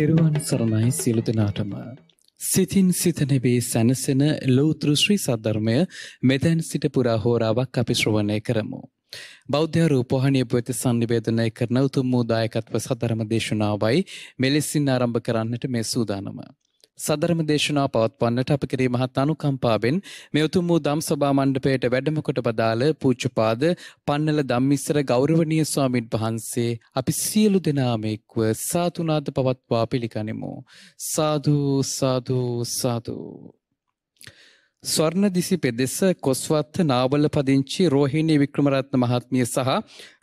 තෙරුවන් සරණයි සියලු දෙනාටම. සිතින් සිතනෙබේ සැනසෙන ලෝතෘ ශ්‍රී සද්ධර්මය මෙතැන් සිට පුරා හෝරාවක් අපි ශ්‍රවණය කරමු. බෞද්ධ රූපවාහිනිය පුවත සංනිවේදනය කරන උතුම් වූ දායකත්ව සද්ධර්ම දේශනාවයි මෙලෙසින් ආරම්භ කරන්නට මේ සූදානම. සදරම දේශනා පවත්වන්නට අප කෙරේ මහත් අනුකම්පාවෙන් මේ උතුම් වූ දම් සභා මණ්ඩපයට වැඩම කොට බදාළ පූජ්‍යපාද පන්නල ධම්මිස්සර ගෞරවනීය ස්වාමින් වහන්සේ අපි සියලු දෙනාම එක්ව සාතුනාද පවත්වා පිළිගනිමු. සාදු සාදු සාදු. ස්වර්ණ දිසි පෙදෙස කොස්වත්ත නාවල පදිංචි රෝහිණී වික්‍රමරත්න මහත්මිය සහ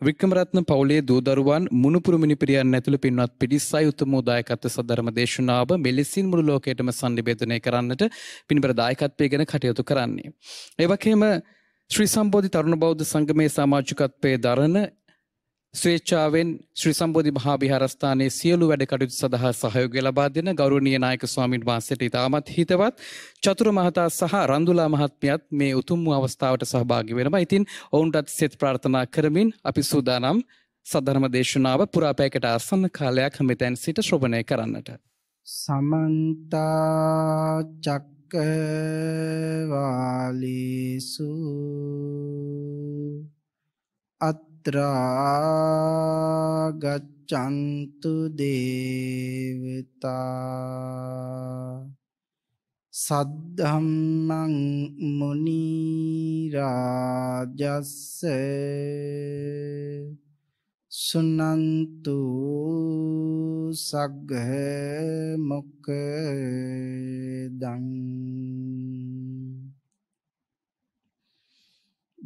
වික්‍රමරත්න පවුලේ දූදරුවන් මුණුපුරු මිනිපිරියන් ඇතුළු පින්වත් පිරිසයි උතුම් දායකත්ව සද්ධර්ම දේශනාව මෙලෙසින් මුළු ලෝකයටම සංනිවේදනය කරන්නට පින්බර දායකත්වය ගැන කටයුතු කරන්නේ. ඒ වගේම ශ්‍රී සම්බෝධි තරුණ බෞද්ධ සංගමේ සමාජිකත්වයේ දරන ස්වේච්ඡාවෙන් ශ්‍රී සම්බෝධි මහා විහාරස්ථානයේ සියලු වැඩ කටයුතු සඳහා සහයෝගය ලබා දෙන ගෞරවනීය නායක ස්වාමින් වහන්සේට ඉතාමත් හිතවත් චතුර මහතා සහ රන්දුලා මහත්මියත් මේ උතුම් වූ අවස්ථාවට සහභාගී වෙනවා. ඉතින් ඔවුන්ටත් සෙත් ප්‍රාර්ථනා කරමින් අපි සූදානම් සද්ධර්ම දේශනාව පුරාපෑකට ආසන්න කාලයක් මෙතැන් සිට ශ්‍රවණය කරන්නට. සමන්ත චක්කවාලීසු අත් අත්‍රාගච්චන්තු දේවතා සද්ධම්මං මුනිරාජස්ස සුනන්තු සග්ග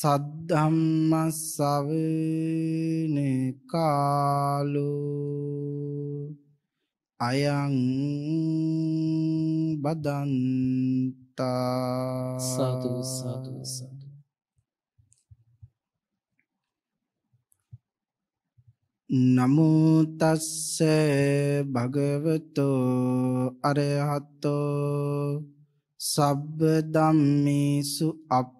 සද්ධම්මස්සවන කාලෝ අයං බදන්තා සාදු සාදු සාදු. නමුතස්ස භගවතෝ අරහත්තෝ සබ්බ ධම්මේසු අප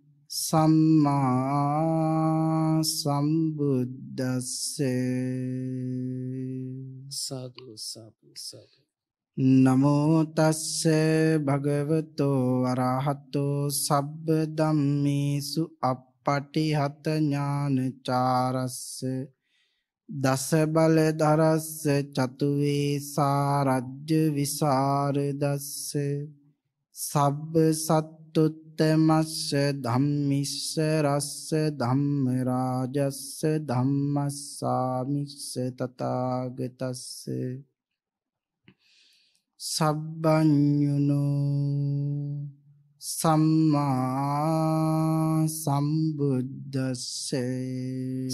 සම්මා සම්බුද්දස්සේ සාදු සාදු සාදු නමෝ තස්සේ භගවතෝ අරහතෝ සබ්බ ධම්මේසු අප්පටිහත ඥානචාරස්ස දස බල දරස්ස චතුවේ සාරජ්‍ය විසරදස්ස සබ්බ සත්තුත් උත්තමස්ස ධම්මිස්ස රස්ස ධම්ම රාජස්ස ධම්මස්සාමිස්ස තථාගතස්ස සබ්බඤුනෝ සම්මා සම්බුද්දස්සේ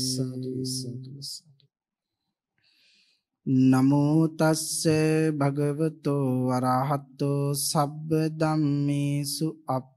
සාදු සාදු නමෝ තස්සේ භගවතෝ වරහත්තෝ සබ්බ ධම්මේසු අප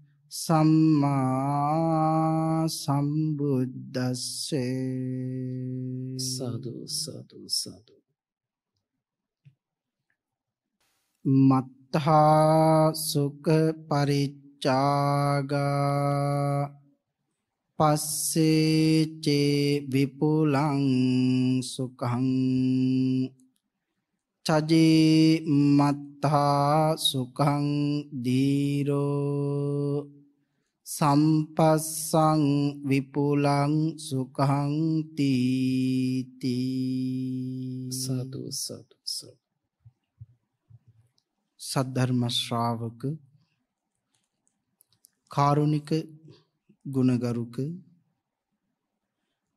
සම්මා සම්බුද්දස්සේ සාදු සාදු සාදු මත්හා සුඛ පරිච්ඡාගා පස්සේ චේ විපුලං සුඛං චජේ මත්තා සුඛං දීරෝ සම්පස්සං විපුලං සුඛං තීති සාදු සාදු සාදු. සද්ධර්ම ශ්‍රාවක කාරුණික ගුණගරුක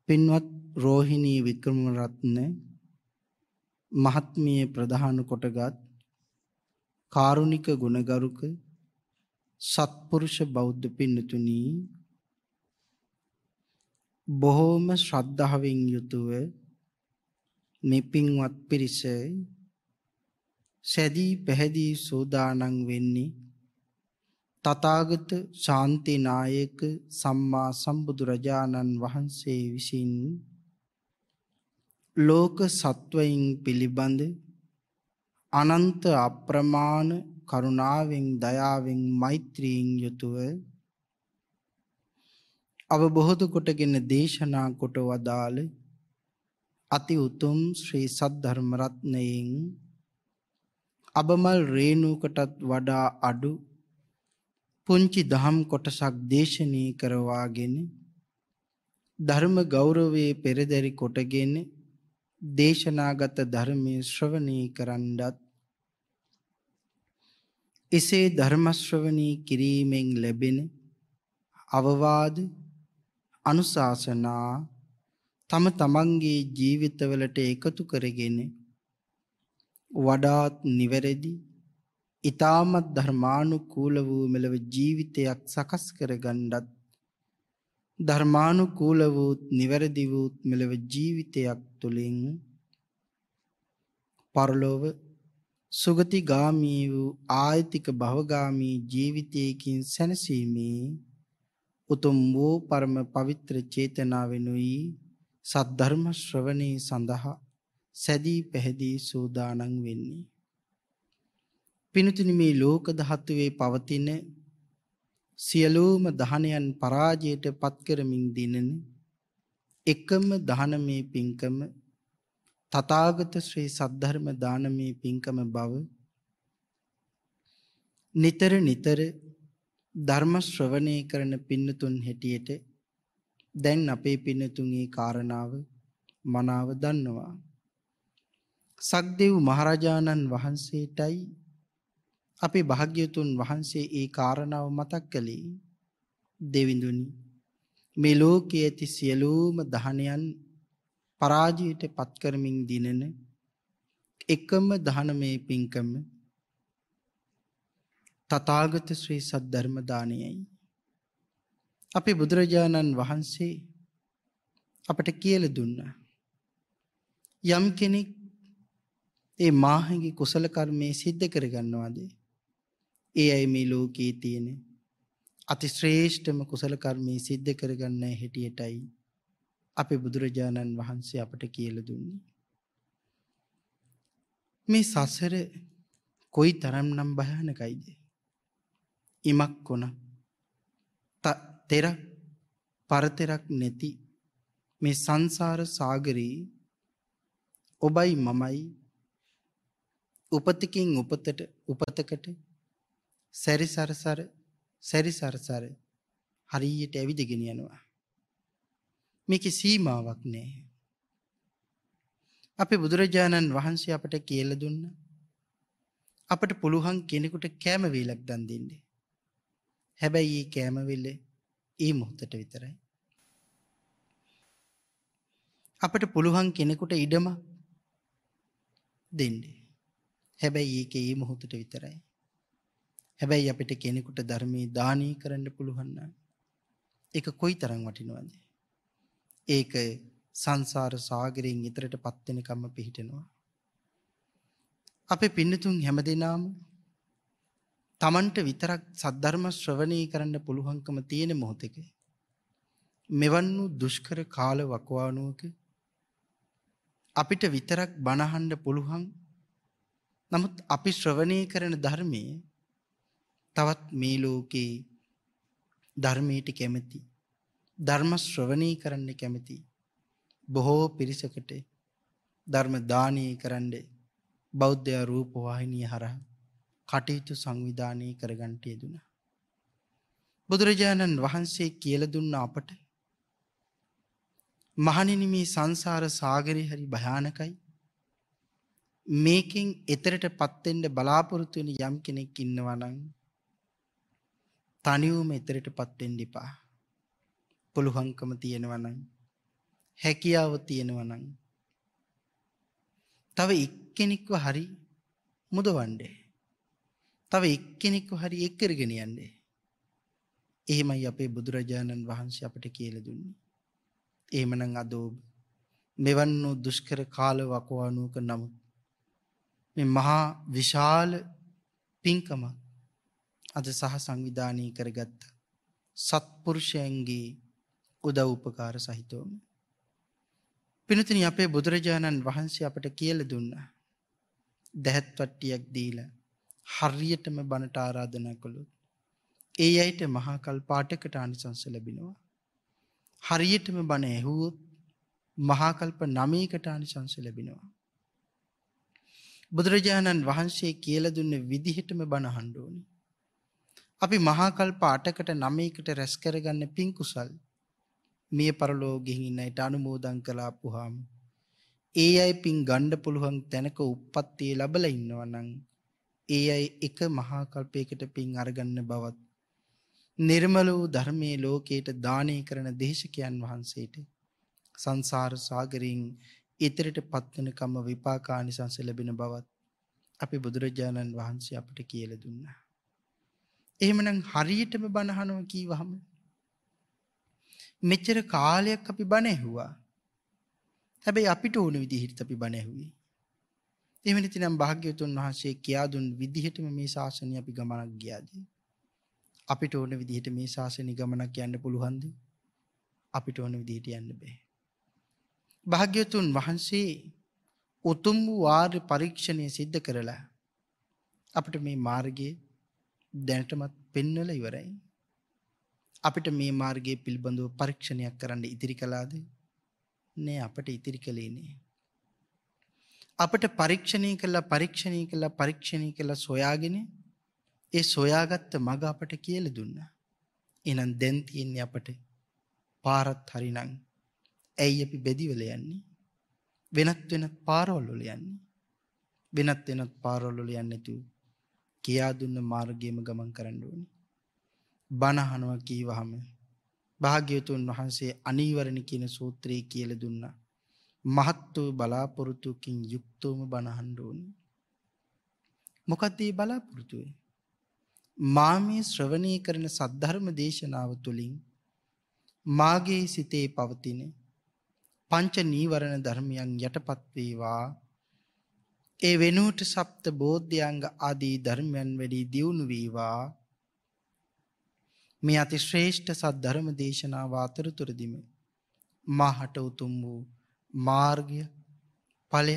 පින්වත් රෝහිණී වික්‍රමරත්න මහත්මිය ප්‍රධාන කොටගත් කාරුණික ගුණගරුක සත්පුරුෂ බෞද්ධ පින්නතුනි බොහෝම ශ්‍රද්ධාවෙන් යුතුව මේ පින්වත් පිරිස සැදී පැහැදී සූදානන් වෙන්නේ තථාගත ශාන්තිනායක සම්මා සම්බුදුරජාණන් වහන්සේ විසින් ලෝක සත්වයින් පිළිබඳ අනන්ත අප්‍රමාණ කරුණාවෙන් දයාවෙන් මෛත්‍රියෙන් යුතුව අවබෝධ කොටගෙන දේශනා කොට වදාළ අති උතුම් ශ්‍රී සද්ධර්ම රත්නයෙන් අබමල් රේණුකටත් වඩා අඩු පුංචි දහම් කොටසක් දේශනී කරවාගෙන ධර්ම ගෞරවයේ පෙරදරි කොටගෙන දේශනාගත ධර්මයේ ශ්‍රවණී කරන්නත් එසේ ධර්ම ශ්‍රවණී කිරීමෙන් ලැබෙන අවවාද අනුශාසනා තම තමන්ගේ ජීවිතවලට එකතු කරගෙන වඩාත් නිවැරදි ඊ타මත් ධර්මානුකූල වූ මෙලව ජීවිතයක් සකස් කරගන්නත් ධර්මානුකූල වූත් නිවැරදි වූත් මෙලව ජීවිතයක් තුළින් පරලොව සුගතිගාමී වූ ආයතික භවගාමී ජීවිතයකින් සැනසීමේ උතුම් වූ පරම පවිත්‍ර චේතනාවෙනුයි සද්ධර්ම ශ්‍රවණේ සඳහා සැදී පැහැදී සූදානන් වෙන්නේ. පිනතුනි මේ ලෝක ධාතුවේ පවතින සියලුම දහනයන් පරාජයට පත් කරමින් දිනන එකම දහනමේ පින්කම තථාගත ශ්‍රී සද්ධර්ම දානමේ පින්කම බව නිතර නිතර ධර්ම ශ්‍රවණය කරන පින්නතුන් හැටියට දැන් අපේ පින්නතුන්ගේ කාරණාව මනාව දන්නවා. සක්දෙව් මහරජාණන් වහන්සේටයි අපේ භාග්‍යතුන් වහන්සේ ඒ කාරණාව මතක් කළේ. දෙවිඳුනි මේ ලෝකයේ ඇති සියලුම දහනයන් පරාජයට පත් කරමින් දිනන එකම දහනමේ පින්කම තථාගත ශ්‍රී සද්ධර්ම දානයයි. අපේ බුදුරජාණන් වහන්සේ අපට කියලා දුන්නා. යම් කෙනෙක් ඒ මාහගේ කුසල කර්මයේ සිද්ධ කරගන්නවාද? ඒ අය මේ ලෝකයේ තියෙන අති ශ්‍රේෂ්ඨම කුසල කර්මයේ සිද්ධ කරගන්න හැටියටයි. අපේ බුදුරජාණන් වහන්සේ අපට කියලා දුන්නේ මේ සසර කොයි තරම්නම් භයානකයිද ඉමක් කොන තෙරක් පරතෙරක් නැති මේ සංසාර සාගරී ඔබයි මමයි උපතකින් උපතට උපතකට සැරිසරසර සැරිසරසර හරියට ඇවිදගෙන යනවා. මේක සීමාවක් නෑ. අපි බුදුරජාණන් වහන්සේ අපට කියල දුන්න. අපට පුළුවන් කෙනෙකුට කෑමවේලක් දන් දෙන්නේ. හැබැයි ඒ කෑමවෙල්ල ඒ මොහොතට විතරයි. අපට පුළුවන් කෙනෙකුට ඉඩම දෙන්නේ. හැබැයි ඒක ඒ මොහොතට විතරයි. හැබැයි අපිට කෙනෙකුට ධර්මයේ දානී කරන්න පුළුවන්න. එක කොයි තරම් වටිනවද. ඒක සංසාර සාගරයෙන් ඉතරට පත්වෙනකම්ම පිහිටෙනවා. අපේ පින්නතුන් හැම දෙනාම තමන්ට විතරක් සද්ධර්ම ශ්‍රවණය කරන්න පුළුවන්කම තියෙන මොහොතක. මෙවන් වූ දුෂ්කර කාල වකවානුවක අපිට විතරක් බණහන්ඩ පුළුවන් නමුත් අපි ශ්‍රවණය කරන ධර්මය තවත් මේ ලෝකේ ධර්මයට කැමති ධර්ම ශ්‍රවණය කරන්න කැමති. බොහෝ පිරිසකට ධර්ම දානය කරන්න බෞද්ධ රූපවාහිනිය හරහා කටයුතු සංවිධානය කරගන්ට යෙදුණ. බුදුරජාණන් වහන්සේ කියල දුන්න අපට මහනිනි මේ සංසාර සාගරය හරි භයානකයි. මේකින් එතරට පත්තෙන්ට බලාපොරොත්තුවෙන යම් කෙනෙක් ඉන්නවනං තනිවුම එතරට පත්තෙන් ඩිපා පුළුහංකම තියෙනවනං හැකියාව තියෙනවනං තව එක්කෙනෙක්ව හරි මුදවන්ඩේ තව එක්කෙනෙක්ව හරි එක්කරගෙන යන්නේ. එහෙමයි අපේ බුදුරජාණන් වහන්සේ අපට කියල දුන්නේ. එහෙමනං අදෝබ මෙවන් වූ දුෂ්කර කාල වකවානුවක නමුත් මේ මහා විශාල පින්කමක් අද සහ සංවිධානය කරගත්ත සත්පුරුෂයන්ගේ උදව් උපකාර සහිතවම. පිනතින අපේ බුදුරජාණන් වහන්සේ අපට කියල දුන්න. දැහැත්වට්ටියක් දීල හරියටම බණට ආරාධන කොළොත්. ඒ අයට මහාකල් පාටකට ආනිසංස ලැබෙනවා. හරියටම බණ ඇහුවොත් මහාකල්ප නමයකට ආනිසංස ලැබෙනවා. බුදුරජාණන් වහන්සේ කියල දුන්න විදිහටම බණ හණ්ඩෝනි. අපි මහාකල්ප අටකට නමයකට රැස් කරගන්න පින්කුසල් මිය පරලෝගෙහින්නයිට අනුමෝදං කලා පුහාම. ඒ අයි පින් ගණ්ඩ පුළුවන් තැනක උප්පත්තිය ලබල ඉන්නවනං ඒ අයි එක මහාකල්පයකට පින් අරගන්න බවත්. නිර්මල වූ ධර්මය ලෝකයට දානය කරන දේශකයන් වහන්සේට සංසාර සාගරින් ඉතරට පත්වනකම්ම විපාකානිසංස ලැබෙන බවත් අපි බුදුරජාණන් වහන්සේ අපට කියල දුන්න. එහෙමනම් හරියටම බණහනව කීවහම. මෙච්චර කාලයක් අපි බණැහුවා. හැබැයි අපිට ඕන විදිහිට අපි බණැහුවේ. එමනිති නම් භාග්‍යතුන් වහන්සේ කියාදුන් විදිහටම මේ ශාසනය අපි ගමනක් ගියාද. අපිට ඕන විදිහට මේ ශාසනය ගමනක් යන්න පුළුවන්ද අපිට ඕන විදිහට යන්න බෑ. භාග්‍යතුන් වහන්සේ උතුම් වූ ආර්ය පරීක්ෂණය සිද්ධ කරලා අපට මේ මාර්ගයේ දැනටමත් පෙන්වල ඉවරයි. අපිට මේ මාර්ගයේ පිළිබඳව පරීක්ෂණයක් කරන්න ඉදිරි කළාද? නෑ අපට ඉදිරි කළේ නෑ. අපට පරීක්ෂණය කළා පරීක්ෂණය කළා පරීක්ෂණය කළා සොයාගෙන ඒ සොයාගත්ත මග අපට කියලා දුන්නා. එහෙනම් දැන් තියෙන්නේ අපට පාරත් හරිනම් ඇයි අපි බෙදිවල යන්නේ? වෙනත් වෙනත් පාරවල් වල යන්නේ. වෙනත් වෙනත් පාරවල් වල යන්නේ නැතුව කියා දුන්න මාර්ගයේම ගමන් කරන්න ඕනේ. බණ අහනවා කීවහම භාග්‍යවතුන් වහන්සේ අනීවරණ කියන සූත්‍රය කියලා දුන්නා. මහත් වූ බලාපොරොත්තුකින් යුක්තවම බණ අහන්න ඕනේ. මොකක්ද මේ බලාපොරොත්තුවේ? මා මේ ශ්‍රවණය කරන සද්ධර්ම දේශනාව තුළින් මාගේ සිතේ පවතින පංච නීවරණ ධර්මයන් යටපත් වේවා ඒ වෙනුවට සප්ත බෝධ්‍යංග ආදී ධර්මයන් වැඩි දියුණු වේවා මේ අති ශ්‍රේෂ්ඨ සත් ධර්ම දේශනාව අතරතුරදිම මාහට උතුම් වූ මාර්ගය ඵලය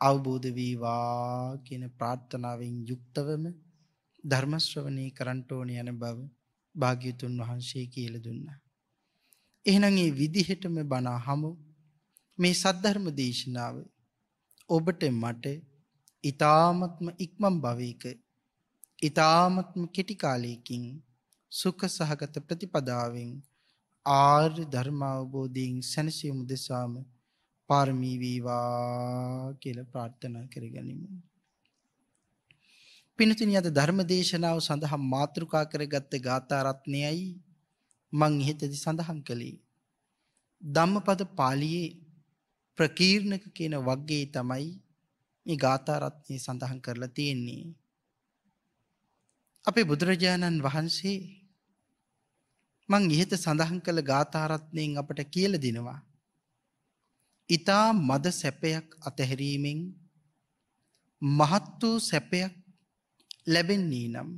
අවබෝධ වේවා කියන ප්‍රාර්ථනාවෙන් යුක්තවම ධර්ම ශ්‍රවණී කරන්ට ඕන යන බව භාග්‍යතුන් වහන්සේ කියලා දුන්නා. එහෙනම් මේ විදිහටම බණ අහමු. මේ සද්ධර්ම දේශනාව ඔබට මට ඊ타මත්ම ඉක්මන් භවයක ඊ타මත්ම කෙටි කාලයකින් සුඛ සහගත ප්‍රතිපදාවෙන් ආර්ය ධර්ම අවබෝධයෙන් සැනසීම දෙසාම පාරමී වේවා කියලා ප්‍රාර්ථනා කරගනිමු. පිනතුනි අද ධර්ම දේශනාව සඳහා මාතෘකා කරගත්ත ගාථා රත්නයයි මං ඉහෙතදී සඳහන් කළේ. ධම්මපද පාළියේ ප්‍රකීර්ණක කියන වග්ගයේ තමයි මේ ගාථා රත්නය සඳහන් කරලා තියෙන්නේ. අපේ බුදුරජාණන් වහන්සේ මං ඉහත සඳහන් කළ ගාථා රත්නයෙන් අපට කියලා දෙනවා. ඊතා මද සැපයක් අතහැරීමෙන් මහත් වූ සැපයක් ලැබෙන්නේ නම්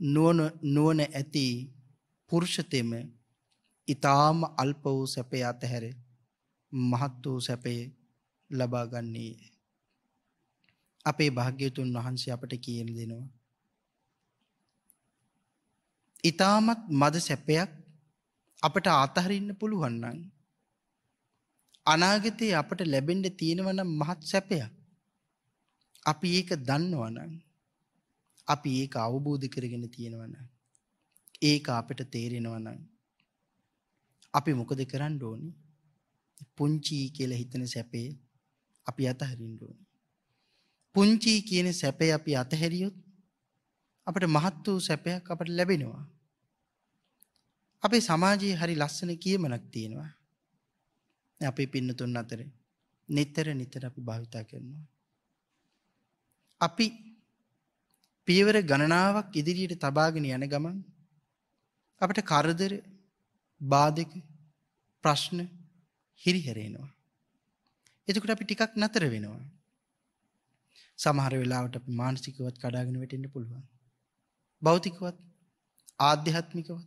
නුවණ නුවණ ඇති පුරුෂතෙම ඊ타ම අල්ප වූ සැපය අතහැර මහත් වූ සැපේ ලබා ගන්නේ අපේ භාග්‍යතුන් වහන්සේ අපට කියන දෙනවා ඊ타මත් මද සැපයක් අපට අතහරින්න පුළුවන් නම් අනාගතයේ අපට ලැබෙන්න තියෙනවා නම් මහත් සැපයක් අපි ඒක දන්නවනම් අපි ඒක අවබෝධ කරගෙන තියෙනවන. ඒක අපට තේරෙනවනම් අපි මොකද කරන්න ඕනි පුංචි කියල හිතන සැපේ අපි අතහරින්න ඕනි. පුංචි කියන සැපේ අපි අතහැරියොත් අපට මහත් වූ සැපයක් අපට ලැබෙනවා. අපේ සමාජයේ හරි ලස්සන කියමනක් තියෙනවා. අපේ පින්නතුන් අතර නිතර නිතර අපි භාවිතා කරනවා. අපි පියවර ගණනාවක් ඉදිරියට තබාගෙන යන ගමන් අපට කරදර බාධක ප්‍රශ්න හිරිහැරෙනවා. එතකට අපි ටිකක් නතර වෙනවා. සමහර වෙලාවට අපි මානසිකවත් කඩාගෙන වැටෙන්න්න පුළුවන්. භෞතිකවත් ආධ්‍යාත්මිකවත්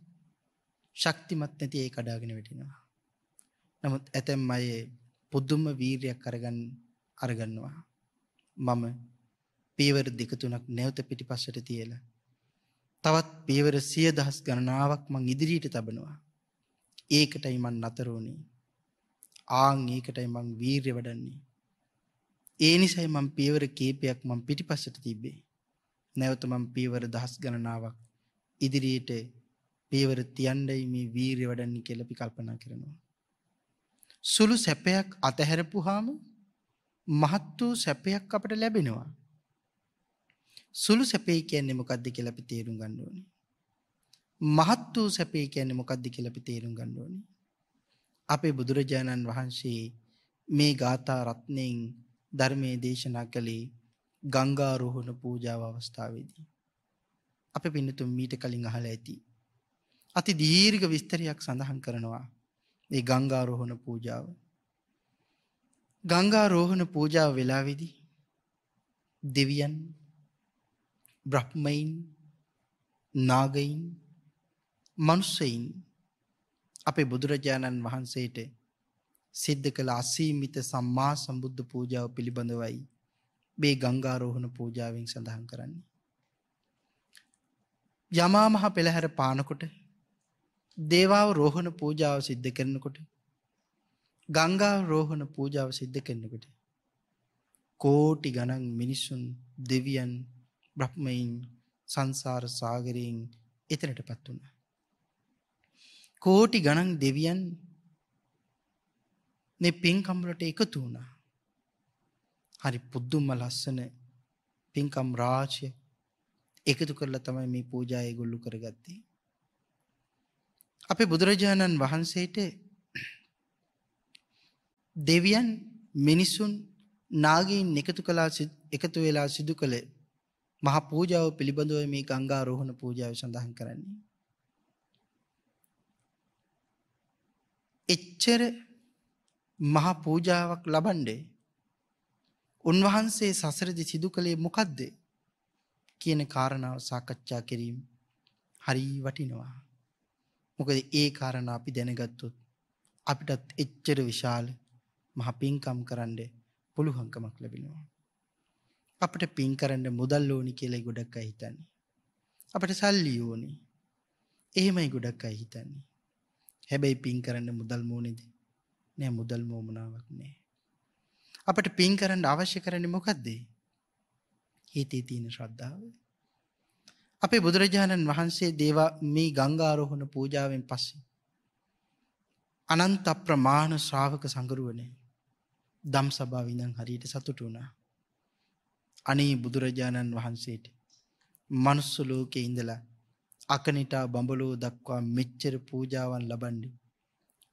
ශක්තිමත් නැති ඒ කඩාගෙන වැටෙනවා. නමුත් ඇතැම් අය පුද්දුම්ම වීරයක් කරගන්න අරගන්නවා. මම පීවර දෙක තුනක් නැවත පිටි පස්සට තියලා. තවත් පීවර සිය දහස් ගණනාවක් මං ඉදිරියට තබනවා. ඒකටයි මන් නතරෝණී. ආං ඒකටයි මං වීර්ය වඩන්නේ. ඒ නිසයි මං පියවර කේපයක් මං පිටි පස්සට තිබ්බේ. නැවත මං පියවර දහස් ගණනාවක් ඉදිරියට පියවර තියන්ඩයි මේ වීර්ය වඩන්නේ කෙලපි කල්පනා කරනවා. සුළු සැපයක් අතහැරපුහාම මහත් වූ සැපයක් අපට ලැබෙනවා. සුළු සැපේ කියන්නේ මොකක්ද කියලා අපි තේරුම් ගන්න ඕනේ. මහත් වූ සැපේ කියන්නේ මොකක්ද කියලා අපි තේරුම් ගන්න ඕනේ. අපේ බුදුරජාණන් වහන්සේ මේ ගාථා රත්නයෙන් ධර්මයේ දේශනා කළේ ගංගාරෝහණ පූජාව අවස්ථාවේදී. අප පින්නතුම් මීට කලින් අහල ඇති. අති දීර්ඝ විස්තරයක් සඳහන් කරනවා ඒ ගංගාරෝහණ පූජාව. ගංගාරෝහණ පූජාව වෙලාවෙදී දෙවියන් බ්‍රහ්මයින් නාගයින් මනුස්සයින් අපේ බුදුරජාණන් වහන්සේට සිද්ධ කළ අසීමිත සම්මා සම්බුද්ධ පූජාව පිළිබඳවයි මේ ගංගාරෝහණ පූජාවෙන් සඳහන් කරන්නේ. යමා මහ පෙළහැර පානකොට දේවාව රෝහණ පූජාව සිද්ධ කරනකොට ගංගා රෝහණ පූජාව සිද්ධ කරනකොට කෝටි ගණන් මිනිස්සුන් දෙවියන් බ්‍රහ්මයින් සංසාර සාගරයෙන් එතනට පත් වුණ. කෝටි ගණන් දෙවියන් මේ පින්කම්ලට එකතු වුණා. හරි පුද්දුම්ම ලස්සන පින්කම් රාශය එකතු කරලා තමයි මේ පූජාය ගොල්ලු කරගත්තේ. අපේ බුදුරජාණන් වහන්සේට දෙවියන් මිනිස්සුන් නාගීන් එකතු කලා එකතු වෙලා සිදු කළ මහ පූජාව පිළිබඳව මේ ගංගා රෝහණ පූජාව සඳහන් කරන්නේ. එච්චර මහ පූජාවක් ලබන්ඩේ උන්වහන්සේ සසරදි සිදු කළේ මොකක්ද කියන කාරණාව සාකච්ඡා කිරීම හරි වටිනවා. මොකද ඒ කාරණ අපි දැනගත්තොත් අපිටත් එච්චර විශාල මහ පින්කම් කරන්න පුළුහංකමක් ලැබෙනවා. අපට පින් කරන්න මුදල් ඕනි කියලයි ගොඩක් අයි හිතන්නේ. අපට සල්ලි ඕනි එහෙමයි ගොඩක් අයි හිතන්නේ. හැබැයි පින් කරන්න මුදල් මෝනෙද නෑ මුදල් මෝමනාවක් නෑ. අපට පින් කරන්න අවශ්‍ය කරන්න මොකක්දේ හිතේ තියෙන ශ්‍රද්ධාව. අපේ බුදුරජාණන් වහන්සේ දේවා මේ ගංගාරෝහණ පූජාවෙන් පස්සේ. අනන්ත ප්‍රමාණ ශ්‍රාවක සඟරුවනේ දම් සභාව ඉඳන් හරියට සතුටු වුණා. අනේ බුදුරජාණන් වහන්සේට මනුස්ස ලෝකේ ඉඳලා අකනිටා බඹලෝ දක්වා මෙච්චර පූජාවන් ලබන්ඩි.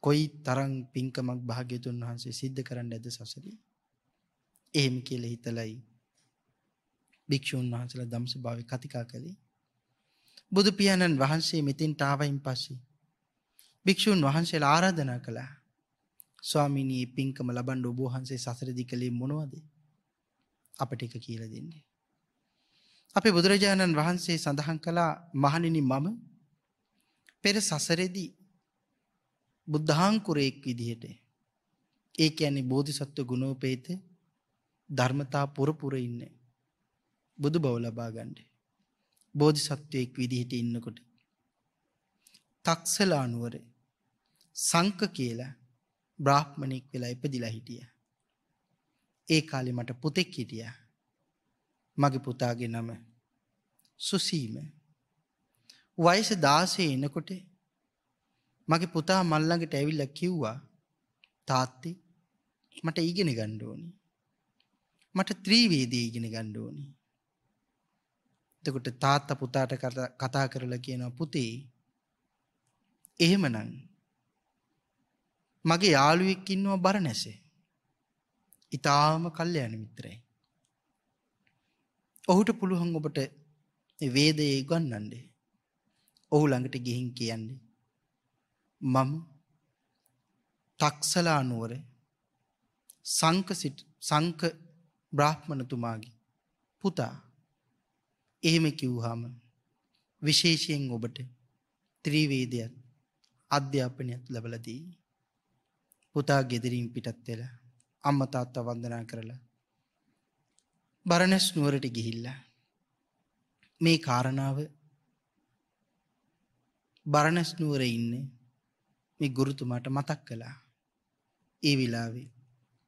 කොයි තරං පින්කමක් භාග්‍යතුන් වහන්සේ සිද්ධ කරන්න ඇද සසරී. එහෙම කියල හිතලයි භික්‍ෂූන් වහන්සල දම්ස භාව කතිකා කළේ. බුදු පියාණන් වහන්සේ මෙතින් ටාවයින් පස්සේ. භික්‍ෂූන් වහන්සේ ආරාධනා කළා ස්වාමිනී පින්කම ලබන්ඩ ඔබෝහන්සේ සසරදි කළේ මොනවද අපට එක කියල දෙන්නේ. අපි බුදුරජාණන් වහන්සේ සඳහන් කළා මහනිනි මම පෙර සසරෙදි බුද්ධහංකුරයෙක් විදිහට ඒ ඇන්නේ බෝධිසත්ව ගුණෝපේත ධර්මතා පුරපුර ඉන්න. බුදු බව ලබා ගණ්ඩ බෝධි සත්වයෙක් විදිහට ඉන්නකොට. තක්සලානුවර සංක කියලා බ්‍රාහ්මණෙක් වෙලා ඉපදිලා හිටිය. ඒ කාලෙ මට පුතෙක් හිටිය. මගේ පුතාගේ නම සුසීම. වයස දාසේ එනකොට මගේ පුතා මල්ලඟට ඇවිල්ල කිව්වා තාත්තේ මට ඉගෙන ගණ්ඩෝනි. මට ත්‍රීවේදී ඉගෙන ගණ්ඩෝනි. තකොට තාත්ත පුතාට කතා කරලා කියනවා පුතේ එහෙමනං මගේ යාළුවෙක් ඉන්නවා බර නැසේ. ඉතාම කල්්‍යයන මිත්‍රයි. ඔහුට පුළුවන් ඔබට වේදය ගන්නන්ඩේ. ඔහු ළඟට ගිහින් කියන්නේ. මම තක්සලා නුවර සංක සංක බ්‍රාහ්මණතුමාගේ පුතා. එහෙම කිව්හාම විශේෂයෙන් ඔබට ත්‍රීවේදයක් අධ්‍යාපනයක් ලබලදී පුතා ගෙදරින් පිටත් වෙලා අම්ම තාත්තා වන්දනා කරලා බරණැස් නුවරට ගිහිල්ලා මේ කාරණාව බරණැස් නුවර ඉන්න මේ ගුරුතුමාට මතක් කළා. ඒ විලාවේ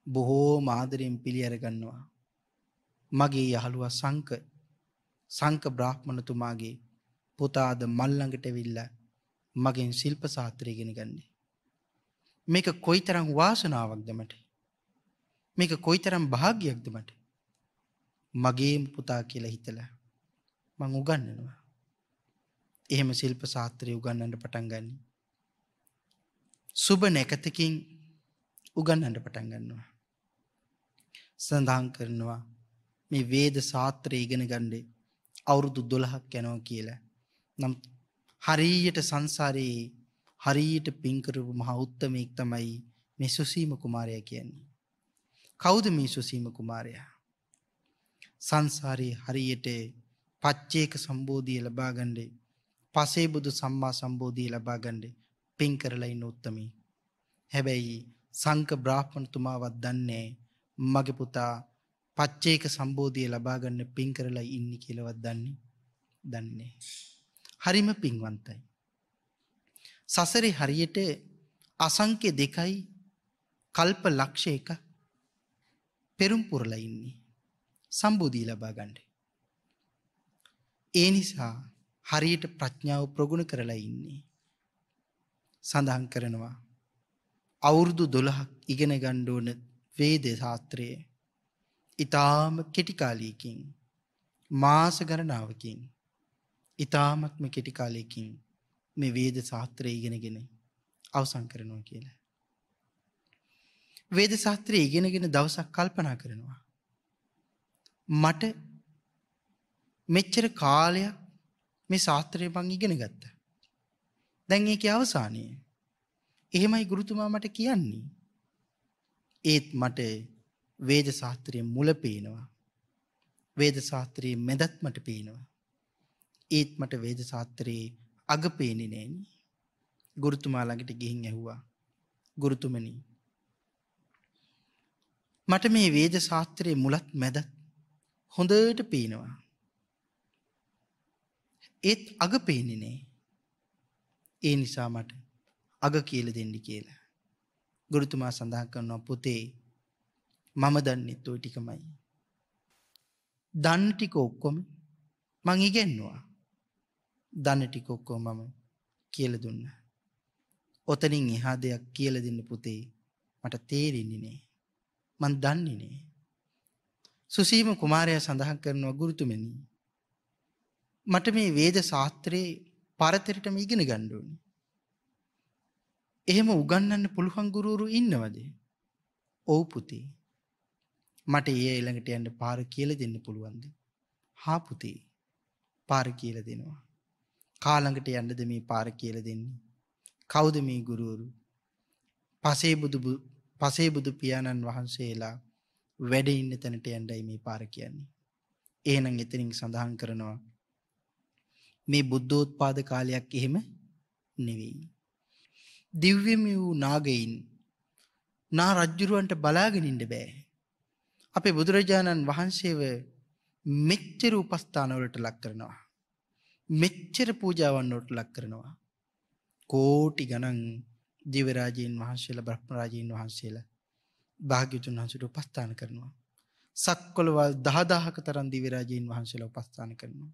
බොහෝ මාදරයෙන් පිළි අරගන්නවා මගේ යහළුව සංක සංක බ්‍රාහ්මණතුමාගේ පුතාද මල්ලඟට විල්ල මගෙන් ශිල්ප සාත්‍රයගෙන ගන්නේ මේක කොයි තරම් වාසනාවක්ද මට. මේක කොයි තරම් භාග්‍යයක්ද මට. මගේම පුතා කියලා හිතලා මං උගන්නනවා. එහෙම ශිල්ප සාත්‍රය උගන්නන්න පටන් ගන්න. සුබ නැකතකින් උගන්නන්න පටන් ගන්නවා. සඳහන් කරනවා මේ වේද සාත්‍රය ඉගෙන ගණ්ඩේ අවුරුදු දොළහක් යැනෝ කියලා. නම් හරීයට සංසාරයේ හරියට පින්කරපු මහ උත්තමයෙක් තමයි මේ සුසීම කුමාරය කියන්නේ. කවුද මේ සුසීම කුමාරයා? සංසාරයේ හරියට පච්චේක සම්බෝධිය ලබා ගන්නේ පසේ බුදු සම්මා සම්බෝධිය ලබා ගන්නේ පින් කරලා ඉන්න උත්තමී. හැබැයි සංක බ්‍රාහ්මණතුමාවත් දන්නේ මගේ පුතා පච්චේක සම්බෝධිය ලබා ගන්න පින් කරලා ඉන්නේ කියලාවත් දන්නේ දන්නේ. හරිම පින්වන්තයි. සසරේ හරියට අසංක්‍ය දෙකයි කල්ප ලක්ෂ එක පෙරුම් පුරලා ඉන්නේ. සම්බෝධී ලබා ගන්න. ඒ නිසා හරියට ප්‍රඥාව ප්‍රගුණ කරලා ඉන්නේ. සඳහන් කරනවා අවුරුදු 12ක් ඉගෙන ගන්න ඕන වේද ශාස්ත්‍රයේ ඊටාම කෙටි කාලයකින් මාස ගණනාවකින් ඊටාමත්ම කෙටි කාලයකින් මේ වේද ශාස්ත්‍රය ඉගෙනගෙන අවසන් කරනවා කියලා. වේද ශාස්ත්‍රය ඉගෙනගෙන දවසක් කල්පනා කරනවා. මට මෙච්චර කාලයක් මේ ශාස්ත්‍රය මං ඉගෙන ගත්ත. දැන් ඒක අවසානය. එහෙමයි ගුරුතුමා මට කියන්නේ. ඒත් මට වේද ශාස්ත්‍රයේ මුල පේනවා. වේද ශාස්ත්‍රයේ මැදත් මට පේනවා. ඒත් මට වේද ශාස්ත්‍රයේ අග පේන්නේ නෑනේ. ගුරුතුමා ළඟට ගිහින් ඇහුවා. ගුරුතුමනි මට මේ වේද ශාස්ත්‍රයේ මුලත් මැදත් හොඳට පේනවා. ඒත් අග පේන්නේ නෑ. ඒ නිසා මට අග කියලා දෙන්න කියලා. ගුරුතුමා සඳහන් කරනවා පුතේ මම දන්නෙත් ওই ටිකමයි. දන්න ටික ඔක්කොම මං ඉගෙනුවා. දන්න ටික ඔක්කොම මම කියලා දුන්නා. ඔතනින් එහා දෙයක් කියලා දෙන්න පුතේ මට තේරෙන්නේ නෑ. මං දන්නේ නෑ. සුසීම කුමාරයා සඳහන් කරනවා ගුරුතුමනි. මට මේ වේද ශාස්ත්‍රයේ පරතරටම ඉගෙන ගන්න ඕනේ. එහෙම උගන්වන්න පුළුවන් ගුරුවරු ඉන්නවද? ඔව් පුතේ. මට ඒ ළඟට යන්න පාර කියලා දෙන්න පුළුවන්ද? හා පුතේ. පාර කියලා දෙනවා. කාළඟට යන්නද මේ පාර කියලා දෙන්නේ? කවුද මේ ගුරුවරු? පසේ බුදු පසේ බුදු පියාණන් වහන්සේලා වැඩ ඉන්න තැනට යන්නයි මේ පාර කියන්නේ. එහෙනම් එතනින් සඳහන් කරනවා මේ බුද්ධෝත්පාද කාලයක් එහෙම නෙවෙයි. දිව්‍යමය වූ නාගයින් නා රජ්ජුරුවන්ට බලාගෙන ඉන්න බෑ. අපේ බුදුරජාණන් වහන්සේව මෙච්චර උපස්ථානවලට ලක් කරනවා. මෙච්චර පූජාවන්නට ලක් කරනවා. කෝටි ගණන් දිවරාජීන් වහන්සේලා බ්‍රහ්මරාජීන් වහන්සේලා භාග්‍යතුන් වහන්සේට උපස්ථාන කරනවා. සක්කොළවල් දහදාහක තරම් දිවිරාජීන් වහන්සේලා උපස්ථාන කරනවා.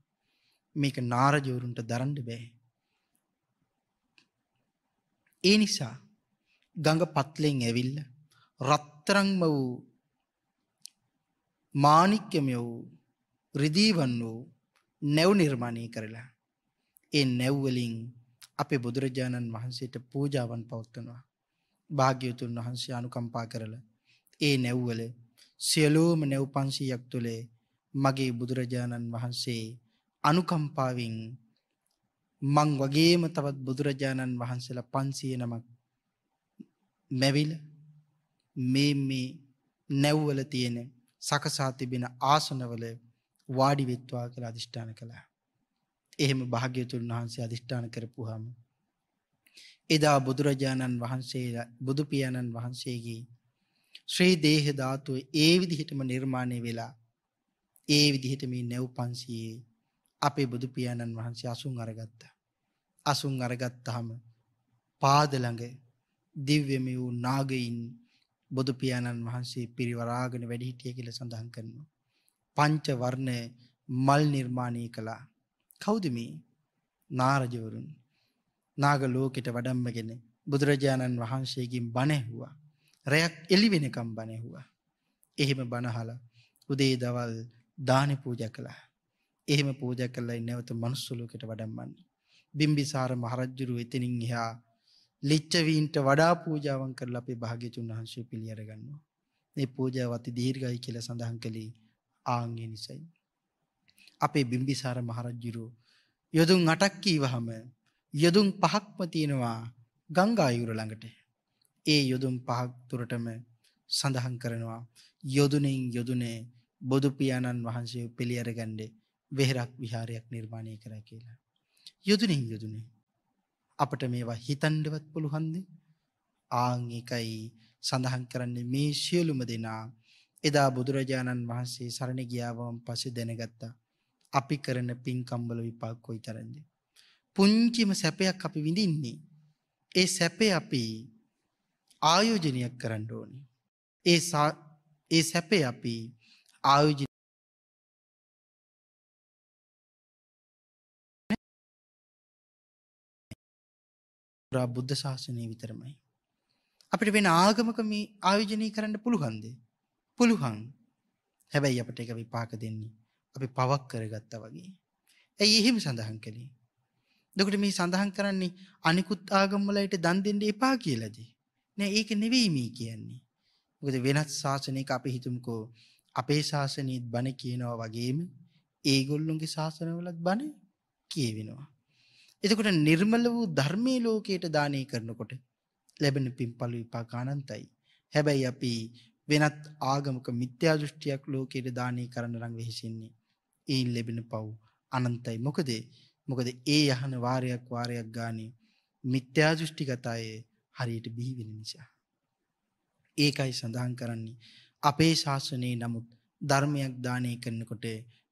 මේක නාරජවරුන්ට දරන්න බෑ. ඒ නිසා ගඟ පත්ලෙන් ඇවිල්ල රත්තරංම වූ මානික්‍යමය වූ රිදීවන් වූ නැව් නිර්මාණය කරලා ඒ නැව්වලින් අපේ බුදුරජාණන් වහන්සේට පූජාවන් පවත්වනවා. භාග්‍යවතුන් වහන්සේ අනුකම්පා කරලා ඒ නැව්වල සියලූම නැව් පන්සීයක් තුළේ මගේ බුදුරජාණන් වහන්සේ අනුකම්පාවෙන් මං වගේම තවත් බුදුරජාණන් වහන්සේලා පන්සිය නමක් මැවිල මේ මේ නැව්වල තියෙන සකසා තිබෙන ආසනවල වාඩිවෙත්වා කළ අධිෂ්ඨාන කළා. එහෙම භාග්‍යතුන් වහන්සේ අධිෂ්ඨාන කරපුහම. එදා බුදුරජාණන් වහන්සේ බුදුපියාණන් වහන්සේගේ ශ්‍රී දේහ ධාතුව ඒ විදිහටම නිර්මාණය වෙලා ඒ විදිහට මේ නැව් පන්සියේ අපේ බුදුපියාණන් වහන්සේ අසුන් අරගත්තා. අසුන් අරගත්තහම පාදළඟ දිව්‍යමය වූ නාගයින් බුදුපියාණන් වහන්සේ පිරිවරාගෙන වැඩිහිටිය කියල සඳහන් කරනවා. පංච වර්ණ මල් නිර්මාණය කළා. කෞද මේ නාරජවරුන් නාග ලෝකෙට වඩම්මගෙන බුදුරජාණන් වහන්සේකින් බණැහුවා. රැයක් එලි වෙනකම් බණැහුවා. එහෙම බණහල උදේ දවල් දාන පූජ කළා. එහෙම පූජ කළයි නැවත මනුස්සුලෝකට වඩම්මන්නේ. බිම්බිසාර මහරජ්ජුරු එතනින් එහා ලිච්චවීන්ට වඩා පූජාවන් කරලා අපේ භාග්‍යතුන් වහන්සේ පිළිඅරගන්නවා. මේ පූජාව අති දීර්ඝයි කියලා සඳහන් කළේ ආන්ගේ නිසයි. අපේ බිම්බිසාර මහරජ්ජුරු යොදුන් 8ක් කීවහම යොදුන් පහක්ම තියෙනවා ගංගායුර ළඟට. ඒ යොදුන් පහක් තුරටම සඳහන් කරනවා යොදුනෙන් යොදුනේ බුදු පියාණන් වහන්සේ පිළිඅරගන්නේ වෙහෙරක් විහාරයක් නිර්මාණය කරා කියලා. යොදුනෙන් යොදුනේ අපට මේවා හිතන්ඩවත් පුළුහන්ද ආං එකයි සඳහන් කරන්නේ මේ සියලුම දෙනා එදා බුදුරජාණන් වහන්සේ සරණ ගියාවම පස්සේ දැනගත්තා. අපි කරන පින්කම්වල විපාක කොයි තරම්ද පුංචිම සැපයක් අපි විඳින්නේ. ඒ සැපේ අපි ආයෝජනයක් කරන්න ඕනේ. ඒ ඒ සැපේ අපි ආයෝජන පුරා බුද්ධ ශාසනය විතරමයි. අපිට වෙන ආගමක මේ ආයෝජනය කරන්න පුළුහන්ද. පුළුහන් හැබැයි අපට එක විපාක දෙන්නේ අපි පවක් කරගත්තා වගේ. ඇයි එහෙම සඳහන් කළේ. දකට මේ සඳහන් කරන්නේ අනිකුත් ආගම්වලට දන් දෙන්න එපා කියලද. නෑ ඒක නෙවෙීමී කියන්නේ. මොකද වෙනත් ශාසනයක අපි හිතුමකෝ අපේ ශාසනීත් බණ කියනවා වගේම ඒගොල්ලුන්ගේ ශාසනවලත් බණ කියවෙනවා. එතකොට නිර්මල වූ ධර්මයේ ලෝකයට දානය කරනකොට ලැබෙන පින්පල් විපාක අනන්තයි. හැබැයි අපි වෙනත් ආගමක මිත්‍යා දෘෂ්ටියක් ලෝකයට දානය කරන්න නම් වෙහෙසින්නේ. ඒන් ලැබෙන පව් අනන්තයි. මොකද මොකද ඒ යහන වාරයක් වාරයක් ගානේ මිත්‍යා දෘෂ්ටිගත අය හරියට බිහි වෙන නිසා. ඒකයි සඳහන් කරන්නේ අපේ ශාසනයේ නමුත් ධර්මයක් දානය කරනකොට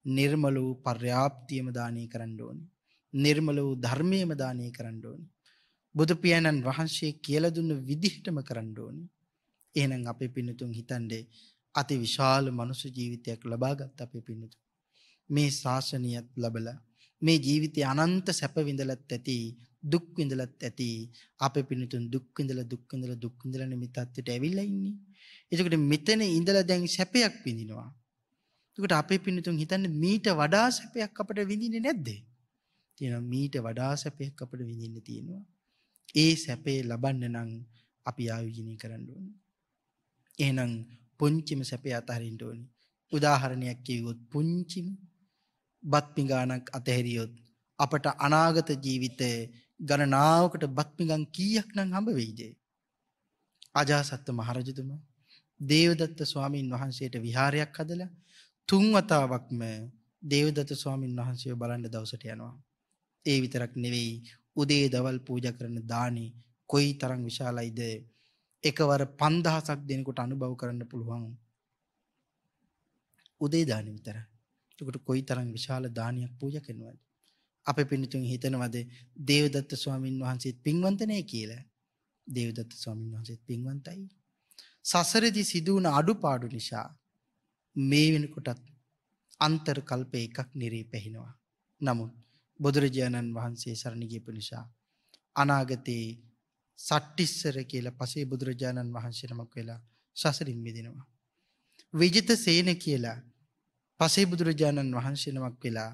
නිර්මල වූ පර්යාප්තියම දානය කරන්න ඕනේ. නිර්මල වූ ධර්මයම දානය කරන්න ඕනි. බුදු පියාණන් වහන්සේ කියලා දුන්න විදිහටම කරන්න ඕනි. එහෙනම් අපේ පින්නතුන් හිතන්නේ අති විශාල මනුෂ්‍ය ජීවිතයක් ලබාගත් අපේ පින්නතුන්. මේ ශාසනයත් ලබලා මේ ජීවිතය අනන්ත සැප විඳලත් ඇති දුක් විඳලත් ඇති අපේ පින්නතුන් දුක් විඳලා දුක් විඳලා දුක් විඳලා මේ තත්ත්වයට ඇවිල්ලා ඉන්නේ. එතකොට මෙතන ඉඳලා දැන් සැපයක් විඳිනවා. එතකොට අපේ පින්නතුන් හිතන්නේ මීට වඩා සැපයක් අපිට විඳින්නේ නැද්ද? තියෙන මීට වඩා සැපයක් අපට විඳින්න තියෙනවා. ඒ සැපේ ලබන්න නම් අපි ආයෝජනය කරන්න ඕන. එහෙනම් පුංචිම සැපේ අතහරින්න ඕනි. උදාහරණයක් කිව්වොත් පුංචිම බත් පිඟානක් අතහැරියොත් අපට අනාගත ජීවිතයේ ගණනාවකට බත් පිඟන් කීයක් නම් හම්බ වෙයිද? අජාසත්ත මහරජතුමා දේවදත්ත ස්වාමීන් වහන්සේට විහාරයක් හදලා තුන් වතාවක්ම දේවදත්ත ස්වාමීන් වහන්සේව බලන්න දවසට යනවා. ඒ විතරක් නෙවෙයි උදේ දවල් පූජ කරන දානේ කොයි තරම් විශාලයිද? එකවර පන්දහසක් දෙනෙකුට අනුභව කරන්න පුළුවන්. උදේ දාන විතර. එකට කොයි තරම් විශාල දානයක් පූජ කරනවද? අප පිණිතුන් හිතනවද දේවදත්ත ස්වාමීන් වහන්සේත් පින්වන්තනය කියලා? දේවදත්ත ස්වාමීන් වහන්සේත් පින්වන්තයි. සසරදි සිදුවන අඩුපාඩු නිසා මේ වෙනකොටත් අන්තර් කල්ප එකක් නිරේ පැහිනවා. නමුත් බුදුරජාණන් වහන්සේ සරණ ගියපු නිසා අනාගතේ සට්ටිස්සර කියලා පසේ බුදුරජාණන් වහන්සේ නමක් වෙලා සසරින් මිදෙනවා. විජිත සේන කියලා පසේ බුදුරජාණන් වහන්සේ නමක් වෙලා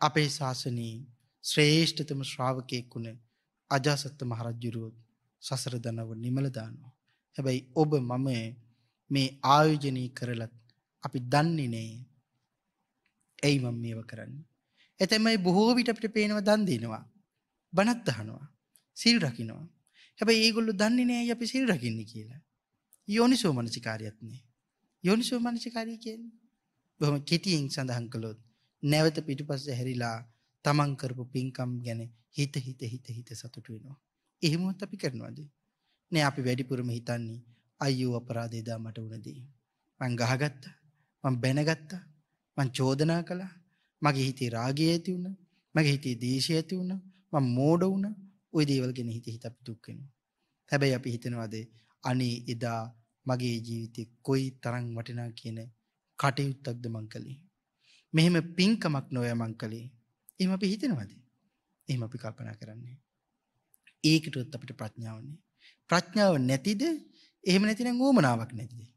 අපේ ශාසනී ශ්‍රේෂ්ඨතම ශ්‍රාවකයෙක් වුණ අජාසත්ත මහරජ්ජුරුවොත් සසර දනව නිමල දානවා. හැබැයි ඔබ මම මේ ආයෝජනී කරලත් අපි දන්නේ නෑ. ඇයි මම මේව කරන්න. එතැමයි බොහෝ විට අපිට පේනව දන් දෙනවා. බනත් අහනවා. සිල් රකින්නවා. හැබැයි ඒගොල්ලෝ දන්නේ නෑ අපි සිල් රකින්නේ කියලා. යෝනිසෝ මනසිකාරියත් නෑ. යෝනිසෝ මනසිකාරිය කියන්නේ බොහොම කෙටියෙන් සඳහන් කළොත් නැවත පිටුපස්සේ හැරිලා තමන් කරපු පින්කම් ගැන හිත හිත හිත හිත සතුටු වෙනවා. එහෙමවත් අපි කරනවද? නෑ අපි වැඩිපුරම හිතන්නේ අයියෝ අපරාධය දා මට වුණ දේ. මං ගහගත්තා. මං බැනගත්තා. මං චෝදනා කළා. මගේ හිතේ රාගය ඇති වුණා. මගේ හිතේ දේශය ඇති වුණා. මං මෝඩ වුණා. ওই දේවල් ගැන හිත හිත අපි දුක් වෙනවා. හැබැයි අපි හිතනවාද අනේ එදා මගේ ජීවිතේ කොයි තරම් වටිනා කියන කටයුත්තක්ද මං කළේ. මෙහෙම පින්කමක් නොවෑ මං කළේ. එහෙම අපි හිතනවාද? එහෙම අපි කල්පනා කරන්නේ. ඒකටත් අපිට ප්‍රඥාවන්නේ. ප්‍රඥාව නැතිද? එහෙම නැතිනම් ඕමනාවක් නැතිද?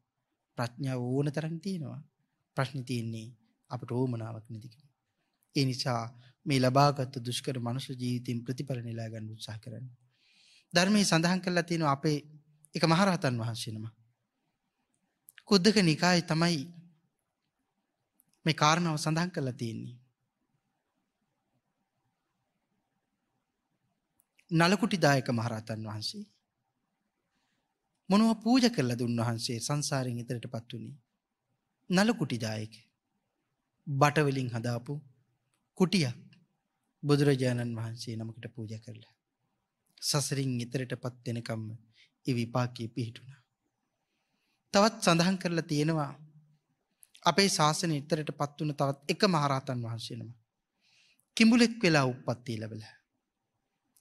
ප්‍රඥාව ඕන තරම් තියෙනවා. ප්‍රශ්නේ තියෙන්නේ අපට ඕමනාවක් නැතිකම. ඒ නිසා මේ ලබාගත් දුෂ්කර මනුෂ්‍ය ජීවිතයෙන් ප්‍රතිඵල නෙලා ගන්න උත්සාහ කරන්න. ධර්මයේ සඳහන් කරලා තියෙනවා අපේ එක මහරහතන් වහන්සේ නම. කුද්දක නිකායේ තමයි මේ කාරණාව සඳහන් කරලා තියෙන්නේ. නලකුටිදායක මහරහතන් වහන්සේ මොනව පූජ කරලා දුන් වහන්සේ සංසාරයෙන් ඈතටපත් උනේ නලකුටිදායක බටවලින් හදාපු කුටියක් බුදුරජාණන් වහන්සේ නමකට පූජා කරලා සසරින් ඈතටපත් වෙනකම්ම ඒ විපාකයේ පිහිටුණා. තවත් සඳහන් කරලා තියෙනවා අපේ ශාසනය ඈතටපත් වුණ තවත් එක මහරහතන් වහන්සේ නම කිඹුලෙක් වෙලා උප්පත්ති ලැබලා.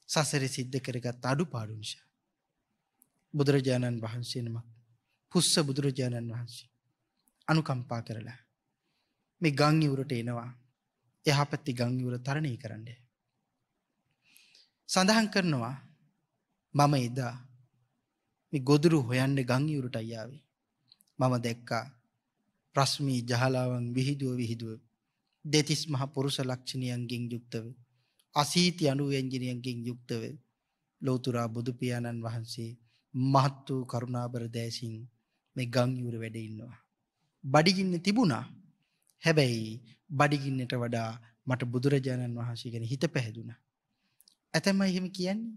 සසරේ සිද්ධ කරගත් අඩුපාඩු නිසා. බුදුරජාණන් වහන්සේ නමක් පුස්ස බුදුරජාණන් වහන්සේ අනුකම්පා කරලා මේ ගං ඉවුරට එනවා. යහපැත්ති ගං ඉවුර තරණය කරන්න සඳහන් කරනවා මම එදා මේ ගොදුරු හොයන්න ගං ඉවුරට අයියාවේ මම දැක්කා ප්‍රස්මී ජහලාවන් විහිදුව විහිදුව දෙතිස් මහ පුරුෂ ලක්ෂණයන්ගෙන් යුක්තව අසීති අනුව්‍යංජනයන්ගෙන් යුක්තව ලෝතුරා බුදු පියාණන් වහන්සේ මහත් වූ කරුණාබර දෑසින් මේ ගම් යුර වැඩ ඉන්නවා. බඩගින්න තිබුණා. හැබැයි බඩගින්නට වඩා මට බුදුරජාණන් වහන්සේ ගැන හිත පැහැදුනා. ඇතැම්මයි එහෙම කියන්නේ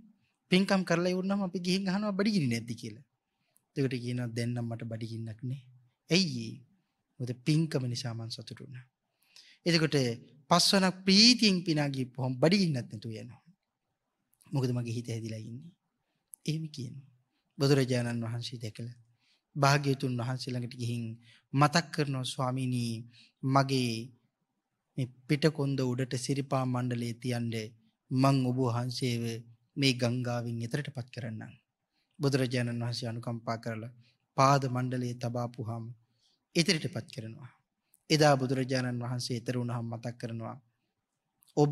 පින්කම් කරලා ඉවරනම අපි ගිහින් අහනවා බඩගිනි නැද්ද කියලා. එතකොට කියනවා දැන් නම් මට බඩගින්නක් නෑ. ඇයි ඒ? මොකද පින්කම නිසා මං සතුටු වුණා. එතකොට පස්වනක් ප්‍රීතියෙන් පිනා ගිහපුවම බඩගින්නක් නැතුව යනවා. මොකද මගේ හිත හැදිලා ඉන්නේ. එහෙම කියනවා. බුදුරජාණන් වහන්සේ දැකලා භාග්‍යතුන් වහන්සේ ළඟට ගිහින් මතක් කරනවා ස්වාමීනි මගේ මේ පිටකොන්ද උඩට සිරිපා මණ්ඩලයේ තියන්නේ මං ඔබ වහන්සේව මේ ගංගාවෙන් එතරටපත් කරන්නම්. බුදුරජාණන් වහන්සේ අනුකම්පා කරලා පාද මණ්ඩලයේ තබාපුහම එතරටපත් කරනවා. එදා බුදුරජාණන් වහන්සේ එතර වුණහම මතක් කරනවා. ඔබ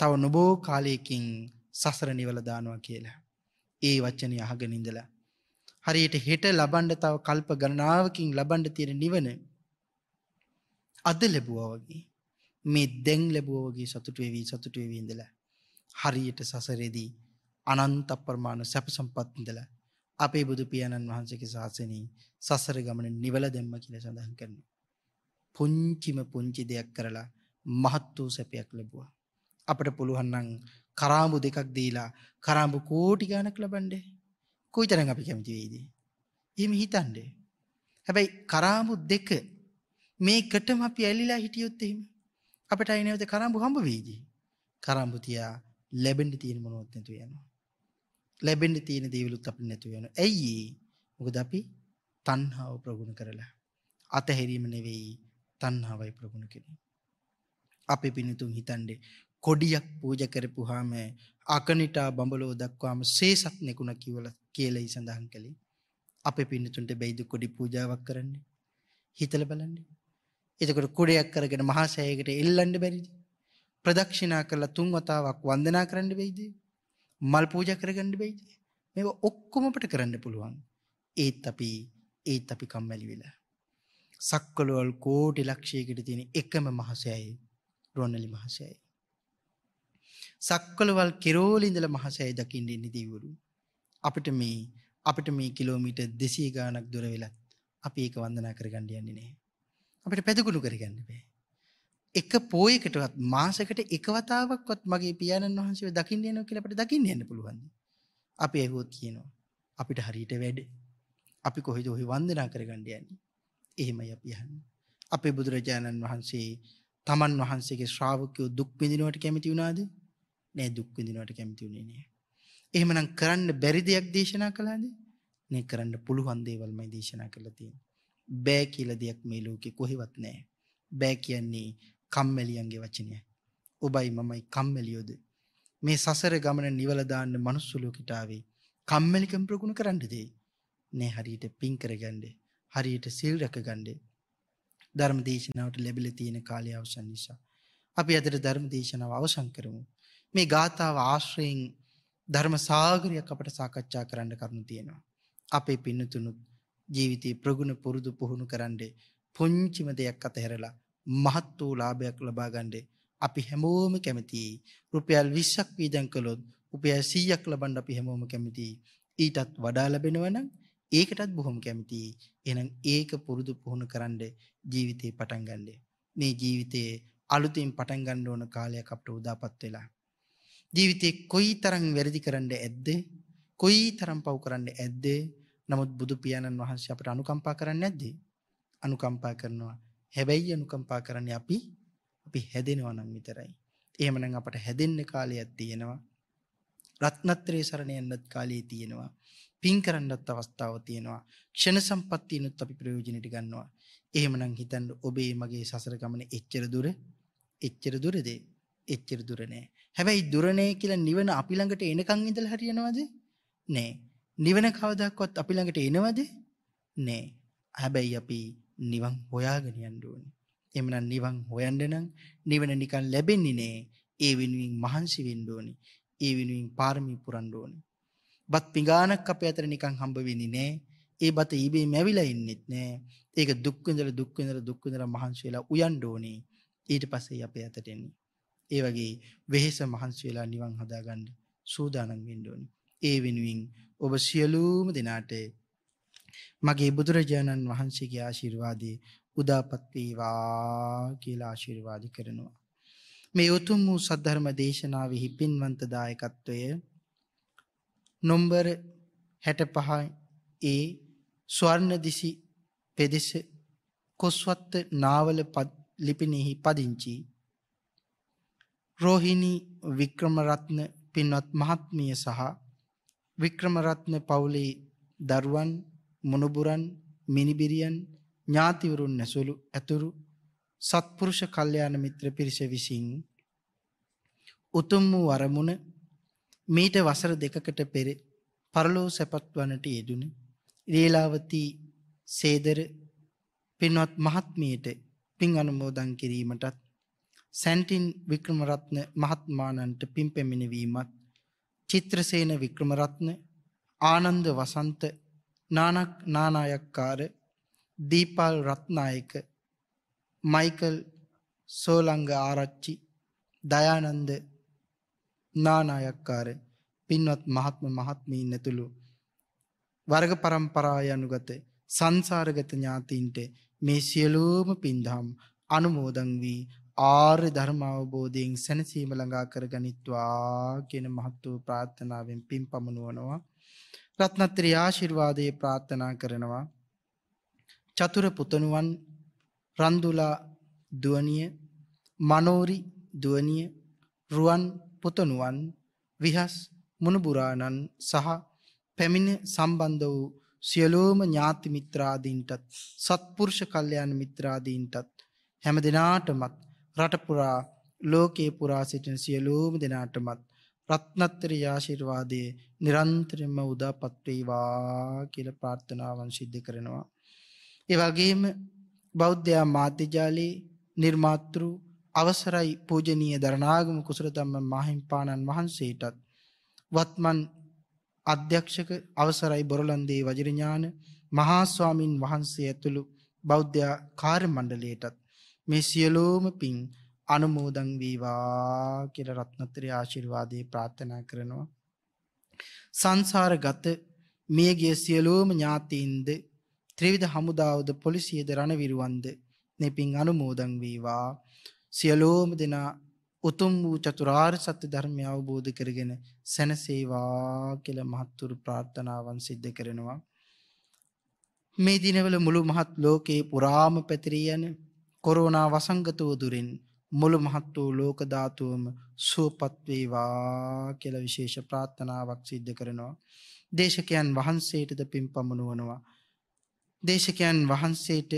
තව නොබෝ කාලයකින් සසර නිවල දානවා කියලා. ඒ වචනය අහගෙන ඉඳලා. හරියට හෙට ලබන්ඩ තව කල්ප ගණනාවකින් ලබන්ඩ තියෙන නිවන අද ලැබුවා වගේ මේ දැන් ලැබුවා වගේ සතුට වෙවී සතුට වෙවී ඉඳලා හරියට සසරේදී අනන්ත අප්‍රමාණ සැප සම්පත් ඉඳලා අපේ බුදු පියාණන් වහන්සේගේ ශාසනයේ සසර ගමන නිවල දැම්ම කියලා සඳහන් කරනවා. පුංචිම පුංචි දෙයක් කරලා මහත් වූ සැපයක් ලැබුවා. අපට පුළුවන් නම් කරාඹු දෙකක් දීලා කරාඹු කෝටි ගණක් ලබන්නේ. කොයිතරම් අපි කැමති වෙයිද? එහෙම හිතන්නේ. හැබැයි කරාඹු දෙක මේකටම අපි ඇලිලා හිටියොත් එහෙම අපිට අය නැවත කරාඹු හම්බ වෙයිද? කරාඹු තියා ලැබෙන්න තියෙන මොනවත් නැතුව යනවා. ලැබෙන්න තියෙන දේවලුත් අපිට නැතුව යනවා. ඇයි මොකද අපි තණ්හාව ප්‍රගුණ කරලා අතහැරීම නෙවෙයි තණ්හාවයි ප්‍රගුණ කෙරේ. අපි පිනිතුන් හිතන්නේ කොඩියක් පූජ කරපුහාම අකනිටා බඹලෝ දක්වාම සේසත් නෙකුණ කිවල කියලයි සඳහන් කළේ අපේ පින්නතුන්ට බැයිද කොඩි පූජාවක් කරන්නේ. හිතල බලන්න. එතකොට කුඩයක් කරගෙන මහාසෑයකට එල්ලන්ඩ බැරිද. ප්‍රදක්ෂිනා කරලා තුන් වතාවක් වන්දනා කරන්න වෙයිද. මල් පූජ කරගන්න වෙයිද. මෙ ඔක්කොමපට කරන්න පුළුවන්. ඒත් අපි ඒත් අපි කම්මැලි වෙලා. සක්කලුවල් කෝටි ලක්ෂයකට තියෙන එකම මහසයයි රොන්නලි මහසයයි. සක්කලවල් කෙරෝලින්දල මහසයයි දකිින් එන්න දීවරු. අපිට මේ අපිට මේ කිලෝමීට දෙසී ගානක් දුර වෙලත් අපි ඒක වන්දනා කරගණ්ඩ යන්නේ නෑ. අපිට පැදකුණු කරගන්න බෑ. එක පෝයකටවත් මාසකට එකවතාවක්වත් මගේ පියාණන් වහන්සේ දකින්න යන කියලට දකින්න යන්න පුළුවන්. අපි ඇහුවොත් කියනවා. අපිට හරියට වැඩ අපි කොහෙද ඔහි වන්දනා කරගණ්ඩ යන්නේ. එහෙමයි අපි යන්න. අපේ බුදුරජාණන් වහන්සේ තමන් වහන්සේගේ ශ්‍රාවකයෝ දුක් විඳිනුවට කැමති වුණාද නෑ දුක් විඳිනුවට කැමති වුණේ නෑ. එහෙමනම් කරන්න බැරි දෙයක් දේශනා කළාද නේ කරන්න පුළුවන් දේවල්මයි දේශනා කරලා තියෙන්නේ. බෑ කියලා දෙයක් මේ ලෝකේ කොහෙවත් නෑ. බෑ කියන්නේ කම්මැලියන්ගේ වචනය. ඔබයි මමයි කම්මැලියෝද. මේ සසර ගමන නිවල දාන්න මනුස්ස ලෝකෙට ආවේ. කම්මැලිකම් ප්‍රගුණ කරන්න දෙයි. නේ හරියට පින් කරගන්න. හරියට සිල් රැකගන්න. ධර්ම දේශනාවට ලැබිලා තියෙන කාලය අවසන් නිසා අපි අදට ධර්ම දේශනාව අවසන් කරමු. මේ ගාථාව ආශ්‍රයෙන් ධර්ම සාගරයක් අපට සාකච්ඡා කරන්න කරුණු තියෙනවා. අපේ පින්නතුනුත් ජීවිතයේ ප්‍රගුණ පුරුදු පුහුණු කරන්න පුංචිම දෙයක් අතහැරලා මහත් වූ ලාභයක් ලබා ගන්න අපි හැමෝම කැමතියි. රුපියල් 20ක් වීදම් කළොත් රුපියල් 100ක් ලබන්න අපි හැමෝම කැමතියි. ඊටත් වඩා ලැබෙනවා නම් ඒකටත් බොහොම කැමතියි. එහෙනම් ඒක පුරුදු පුහුණු කරන්න ජීවිතේ පටන් ගන්න. මේ ජීවිතේ අලුතින් පටන් ගන්න ඕන කාලයක් අපට උදාපත් වෙලා. ජීවිතේ කොයි තරම් වැරදි කරන්න ඇද්ද? කොයි තරම් පව් කරන්න ඇද්ද? නමුත් බුදු පියාණන් වහන්සේ අපට අනුකම්පා කරන්නේ නැද්ද? අනුකම්පා කරනවා. හැබැයි අනුකම්පා කරන්නේ අපි අපි හැදෙනවා නම් විතරයි. එහෙමනම් අපට හැදෙන්න කාලයක් තියෙනවා. රත්නත්‍රයේ සරණ යන්නත් කාලය තියෙනවා. පින් කරන්නත් අවස්ථාව තියෙනවා. ක්ෂණ සම්පත්තියනුත් අපි ප්‍රයෝජනෙට ගන්නවා. එහෙමනම් හිතන්න ඔබේ මගේ සසර ගමන එච්චර දුර එච්චර දුරද? එච්චර දුර නෑ. හැබැයි දුර නෑ කියලා නිවන අපි ළඟට එනකන් ඉඳලා හරියනවද? නෑ. නිවන කවදාවත් අපි ළඟට එනවද? නෑ. හැබැයි අපි නිවන් හොයාගෙන යන්න ඕනේ. එහෙමනම් නිවන් හොයන්න නම් නිවන නිකන් ලැබෙන්නේ නෑ. ඒ වෙනුවෙන් මහන්සි වෙන්න ඕනේ. ඒ වෙනුවෙන් පාරමී පුරන්න ඕනේ. බත් පිඟානක් අපේ අතර නිකන් හම්බ වෙන්නේ නෑ. ඒ බත ඊබේ මැවිලා ඉන්නෙත් නෑ. ඒක දුක් විඳලා දුක් විඳලා දුක් විඳලා මහන්සි වෙලා උයන්න ඕනේ. ඊට පස්සේ අපේ අතට එන්නේ. ඒ වගේ වෙහෙස මහන්සි වෙලා නිවන් හදාගන්න සූදානම් වෙන්න ඕනේ. ඒ වෙනුවෙන් ඔබ සියලුම දෙනාට මගේ බුදුරජාණන් වහන්සේගේ ආශිර්වාදයේ උදාපත් වේවා කියලා ආශිර්වාද කරනවා. මේ උතුම් වූ සද්ධර්ම දේශනාවෙහි පින්වන්ත දායකත්වය නොම්බර 65 ඒ ස්වර්ණදිසි පෙදෙස කොස්වත්ත නාවල ලිපිනෙහි පදිංචි රෝහිණී වික්‍රමරත්න පින්වත් මහත්මිය සහ වික්‍රමරත්න පවුලේ දරුවන් මොනුබුරන් මිනිබිරියන් ඥාතිවරුන් ඇසුළු ඇතුරු සත්පුරුෂ කල්යාණ මිත්‍ර පිරිස විසින් උතුම් වූ අරමුණ මීට වසර දෙකකට පෙර පරලෝ සැපත් වනට යෙදුන රේලාවතී සේදර පින්වත් මහත්මියට පින් අනුමෝදන් කිරීමටත් සැන්ටින් වික්‍රමරත්න මහත්මානන්ට පින් පැමිණවීමත් චිත්‍රසේන වික්‍රමරත්න ආනන්ද වසන්ත නානක් නානායක්කාර දීපල් රත්නායක මයිකල් සෝලංග ආරච්චි දයානන්ද නානායක්කාර පින්වත් මහත්ම මහත්මීන් ඇතුළු වර්ග පරම්පරා යනුගත සංසාරගත ඥාතීන්ට මේ සියලුම පින්දහම් අනුමෝදන් වී ආර්ය ධර්ම අවබෝධයෙන් සැනසීම ළඟා කර ගනිත්වා කියන මහත් වූ ප්‍රාර්ථනාවෙන් පින් පමුණුවනවා රත්නත්‍රි ආශිර්වාදයේ ප්‍රාර්ථනා කරනවා. චතුර පුතණුවන් රන්දුලා දුවනිය මනෝරි දුවනිය රුවන් පුතණුවන් විහස් මුණුබුරාණන් සහ පැමිණ සම්බන්ධ වූ සියලෝම ඥාති මිත්‍රාදීන්ටත් සත්පුරුෂ කල්යාණ මිත්‍රාදීන්ටත් හැම දිනාටමත් රට පුරා ලෝකේ පුරා සිටින සියලෝම දෙනාටමත් රත්නත්‍රි ආශිර්වාදයේ නිරන්තරයෙන්ම උදාපත් වේවා කියලා ප්‍රාර්ථනාවන් සිද්ධ කරනවා. ඒ වගේම බෞද්ධයා මාධ්‍යජාලයේ නිර්මාතෘ අවසරයි පූජනීය දරණාගම කුසලධම්ම මාහිම්පාණන් වහන්සේටත් වත්මන් අධ්‍යක්ෂක අවසරයි බොරලන්දේ වජිරඥාන මහා ස්වාමින් වහන්සේ ඇතුළු බෞද්ධ කාර්ය මණ්ඩලයටත් මේ සියලෝම පින් අනුමෝදන් වේවා කියලා රත්නත්‍රි ආශිර්වාදේ ප්‍රාර්ථනා කරනවා. සංසාරගත මියගිය සියලෝම ඥාතීන්ද ත්‍රිවිධ හමුදාවද පොලිසියද රණවිරුවන්ද මේ පින් අනුමෝදන් වේවා. සියලෝම දෙනා උතුම් වූ චතුරාර්ය සත්‍ය ධර්මය අවබෝධ කරගෙන සැනසේවා කියලා මහත්තුරු ප්‍රාර්ථනාවන් සිද්ධ කරනවා. මේ දිනවල මුළු මහත් ලෝකේ පුරාම පැතිරී යන කොරෝනා වසංගතව දුරින් මුළු මහත් වූ ලෝක ධාතුවම සුවපත් වේවා කියලා විශේෂ ප්‍රාර්ථනාවක් සිද්ධ කරනවා. දේශකයන් වහන්සේටද පින් පමුණුවනවා. දේශකයන් වහන්සේට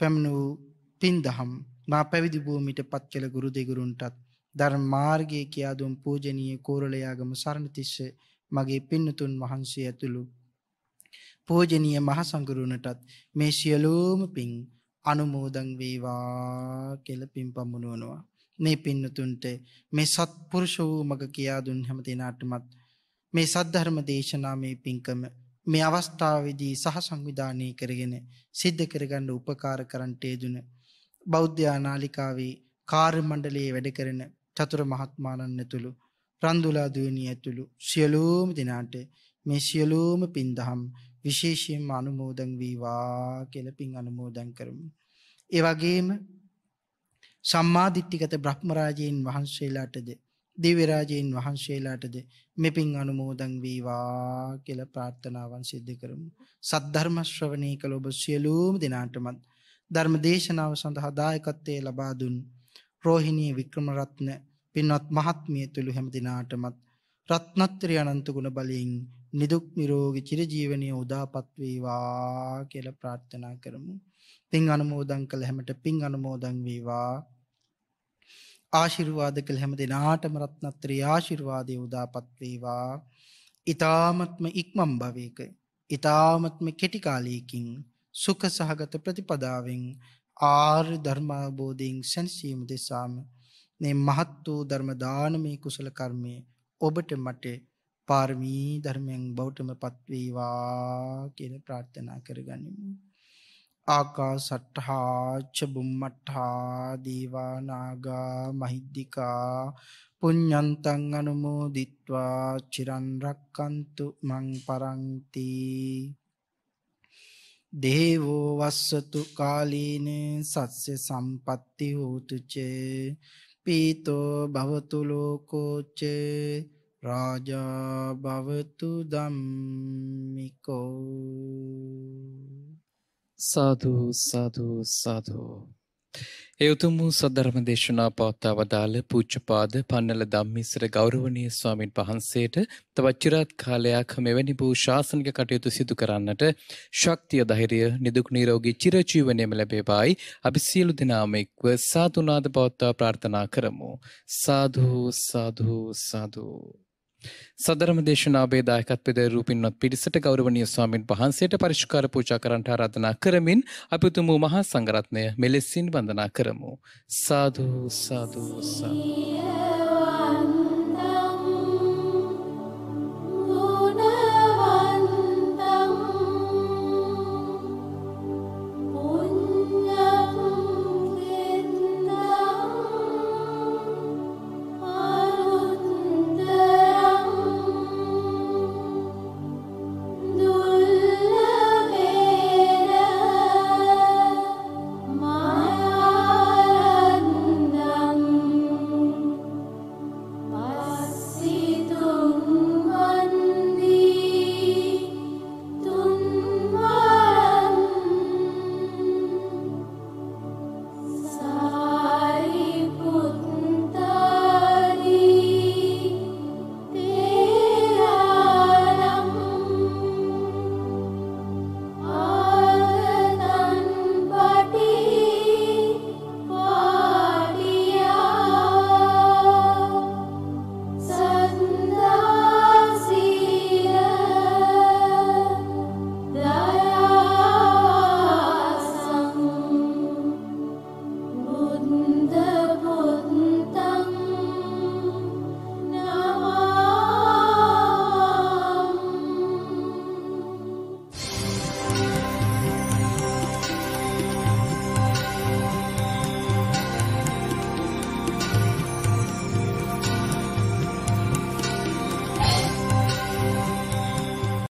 පැමිණ වූ පින් දහම් මා පැවිදි භූමිට පත් කළ ගුරු දෙගුරුන්ටත් ධර්ම මාර්ගයේ කියා දුන් පූජනීය කෝරළයාගම සරණතිස්ස මගේ පින්නතුන් වහන්සේ ඇතුළු පූජනීය මහ සංගරුණටත් මේ සියලුම පින් අනුමෝදන් වේවා කියලා පින් පමුණුවනවා මේ පින්නතුන්ට මේ සත්පුරුෂ වූ මග කියා දුන් හැම දිනාටමත් මේ සද්ධර්ම දේශනා මේ පින්කම මේ අවස්ථාවේදී සහ සංවිධානය කරගෙන සිද්ධ කරගන්න උපකාර කරන්නට යෙදුන බෞද්ධ නාලිකාවේ කාර්ය මණ්ඩලයේ වැඩ කරන චතුර මහත්මාණන් ඇතුළු රන්දුලා දුවණිය ඇතුළු සියලුම දෙනාට මේ සියලුම පින්දහම් විශේෂයෙන්ම අනුමෝදන් වේවා කියලා පින් අනුමෝදන් කරමු. ඒ වගේම සම්මාදිට්ඨිගත බ්‍රහ්මරාජයන් වහන්සේලාටද දිව්‍ය රාජයන් වහන්සේලාටද මෙපින් අනුමෝදන් වේවා කියලා ප්‍රාර්ථනාවන් සිද්ධ කරමු. සද්ධර්ම ශ්‍රවණය කළ ඔබ සියලුම දෙනාටමත් ධර්ම දේශනාව සඳහා දායකත්වයේ ලබා දුන් රෝහිණී වික්‍රමරත්න පින්වත් මහත්මිය තුළු හැම දිනාටමත් රත්නත්‍රි අනන්ත ගුණ බලයෙන් නිදුක් නිරෝගී චිරජීවනයේ උදාපත් වේවා කියලා ප්‍රාර්ථනා කරමු. පින් අනුමෝදන් කළ හැමට පින් අනුමෝදන් වේවා. ආශිර්වාද කළ හැම දිනාටම රත්නත්‍රි ආශිර්වාදයේ උදාපත් වේවා. ඊ타මත්ම ඉක්මම් භවයක ඊ타මත්ම කෙටි කාලයකින් සුඛ සහගත ප්‍රතිපදාවෙන් ආර්ය ධර්මාබෝධයෙන් සැනසීම දෙසාම මේ මහත් වූ ධර්ම දානමේ කුසල කර්මය ඔබට මට පාරමී ධර්මයන් බෞටම පත්වේවා කියන ප්‍රාර්ථනා කරගනිමු. ආකා සට්හාච්ච බුම්මට්හා දීවානාගා මහිද්දිකා පුඤ්ඥන්තන් අනුමෝ දිත්වා චිරන්රක්කන්තු මං පරංති. දේවෝ වස්සතු කාලීන සත්‍ය සම්පත්ති හෝතුචේ පීතෝ භවතුලෝකෝචේ රාජා භවතු ධම්මිකෝ. සාදු සාදු සාදු. ඒ උතුම් වූ සද්ධර්ම දේශනා පවත්වා වදාළ පූජ්‍යපාද පන්නල ධම්මිස්සර ගෞරවනීය ස්වාමින් වහන්සේට තවත් চিරාත් කාලයක් මෙවැනි වූ ශාසනික කටයුතු සිදු කරන්නට ශක්තිය ධෛර්යය නිදුක් නිරෝගී චිරජීවනයේම ලැබේවායි. අපි සියලු දෙනාම එක්ව සාතුනාද පවත්වා ප්‍රාර්ථනා කරමු. සාදු සාදු සාදු. සදරම දේශනාවේ දායකත්වයේ රූපින්වත් පිරිසට ගෞරවනීය ස්වාමින් වහන්සේට පරිස්කාර පූජා කරන්නට ආරාධනා කරමින් අපි උතුම් මහා සංඝරත්නය මෙලෙසින් වන්දනා කරමු. සාදු සාදු සාදු.